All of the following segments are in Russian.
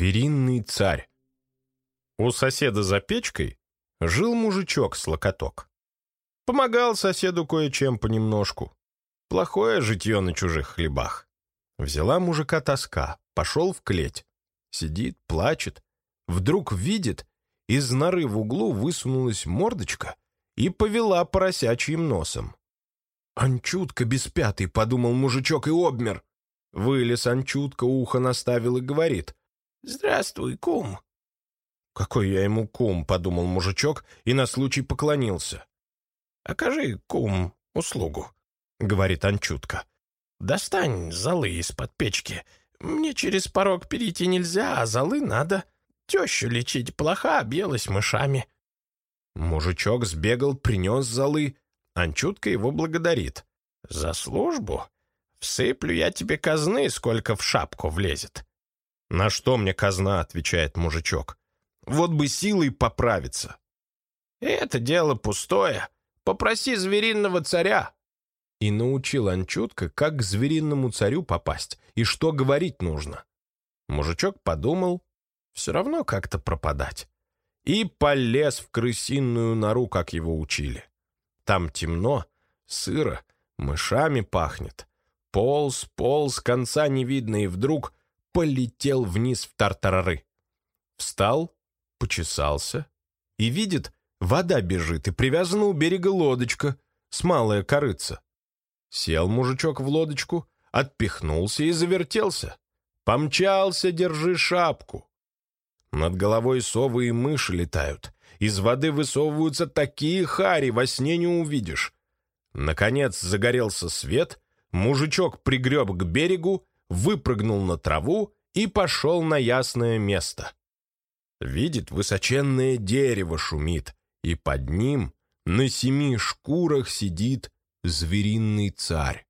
Звериный царь. У соседа за печкой жил мужичок с локоток. Помогал соседу кое-чем понемножку. Плохое житье на чужих хлебах. Взяла мужика тоска, пошел в клеть. Сидит, плачет. Вдруг видит, из норы в углу высунулась мордочка и повела поросячьим носом. «Анчутка без пятой», — подумал мужичок и обмер. Вылез Анчутка, ухо наставил и говорит. «Здравствуй, кум». «Какой я ему кум?» — подумал мужичок и на случай поклонился. «Окажи, кум, услугу», — говорит Анчутка. «Достань золы из-под печки. Мне через порог перейти нельзя, а золы надо. Тещу лечить плохо, объелась мышами». Мужичок сбегал, принес золы. Анчутка его благодарит. «За службу? Всыплю я тебе казны, сколько в шапку влезет». «На что мне казна?» — отвечает мужичок. «Вот бы силой поправиться». «Это дело пустое. Попроси звериного царя». И научил Анчутка, как к звериному царю попасть и что говорить нужно. Мужичок подумал, все равно как-то пропадать. И полез в крысиную нору, как его учили. Там темно, сыро, мышами пахнет. Полз, полз, конца не видно, и вдруг полетел вниз в тартарары. Встал, почесался и видит, вода бежит, и привязана у берега лодочка с малая корыца. Сел мужичок в лодочку, отпихнулся и завертелся. Помчался, держи шапку. Над головой совы и мыши летают. Из воды высовываются такие хари, во сне не увидишь. Наконец загорелся свет, мужичок пригреб к берегу выпрыгнул на траву и пошел на ясное место. Видит, высоченное дерево шумит, и под ним на семи шкурах сидит звериный царь.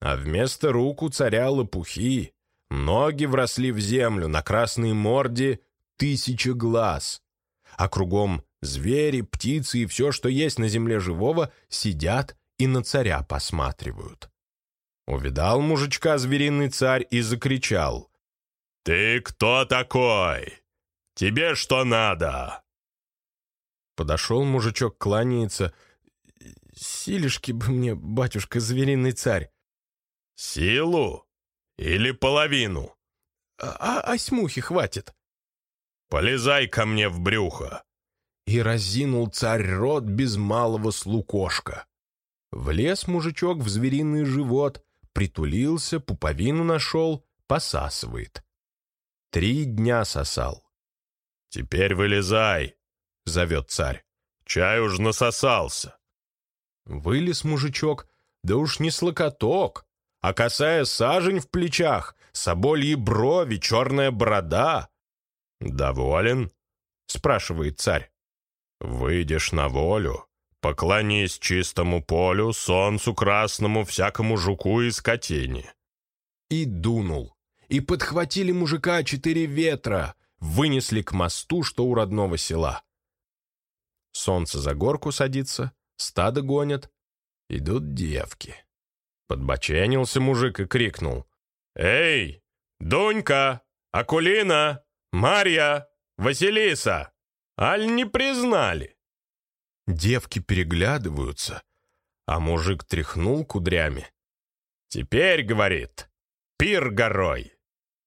А вместо рук у царя лопухи, ноги вросли в землю, на красной морде тысяча глаз. А кругом звери, птицы и все, что есть на земле живого, сидят и на царя посматривают. Увидал мужичка звериный царь и закричал. «Ты кто такой? Тебе что надо?» Подошел мужичок, кланяется. «Силишки бы мне, батюшка, звериный царь». «Силу? Или половину?» «А, а осьмухи хватит». «Полезай ко мне в брюхо». И разинул царь рот без малого слукошка. Влез мужичок в звериный живот, притулился, пуповину нашел, посасывает. Три дня сосал. «Теперь вылезай», — зовет царь. «Чай уж насосался». Вылез мужичок, да уж не слокоток, а касая сажень в плечах, собольи брови, черная борода. «Доволен?» — спрашивает царь. «Выйдешь на волю, Поклонись чистому полю, солнцу красному, всякому жуку и скотине». И дунул. И подхватили мужика четыре ветра, вынесли к мосту, что у родного села. Солнце за горку садится, стадо гонят. Идут девки. Подбоченился мужик и крикнул. «Эй, Дунька, Акулина, Марья, Василиса! Аль не признали?» Девки переглядываются, а мужик тряхнул кудрями. «Теперь, — говорит, — пир горой,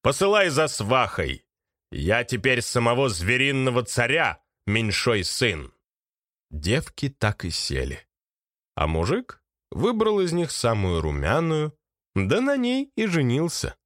посылай за свахой, я теперь самого звериного царя, меньшой сын». Девки так и сели. А мужик выбрал из них самую румяную, да на ней и женился.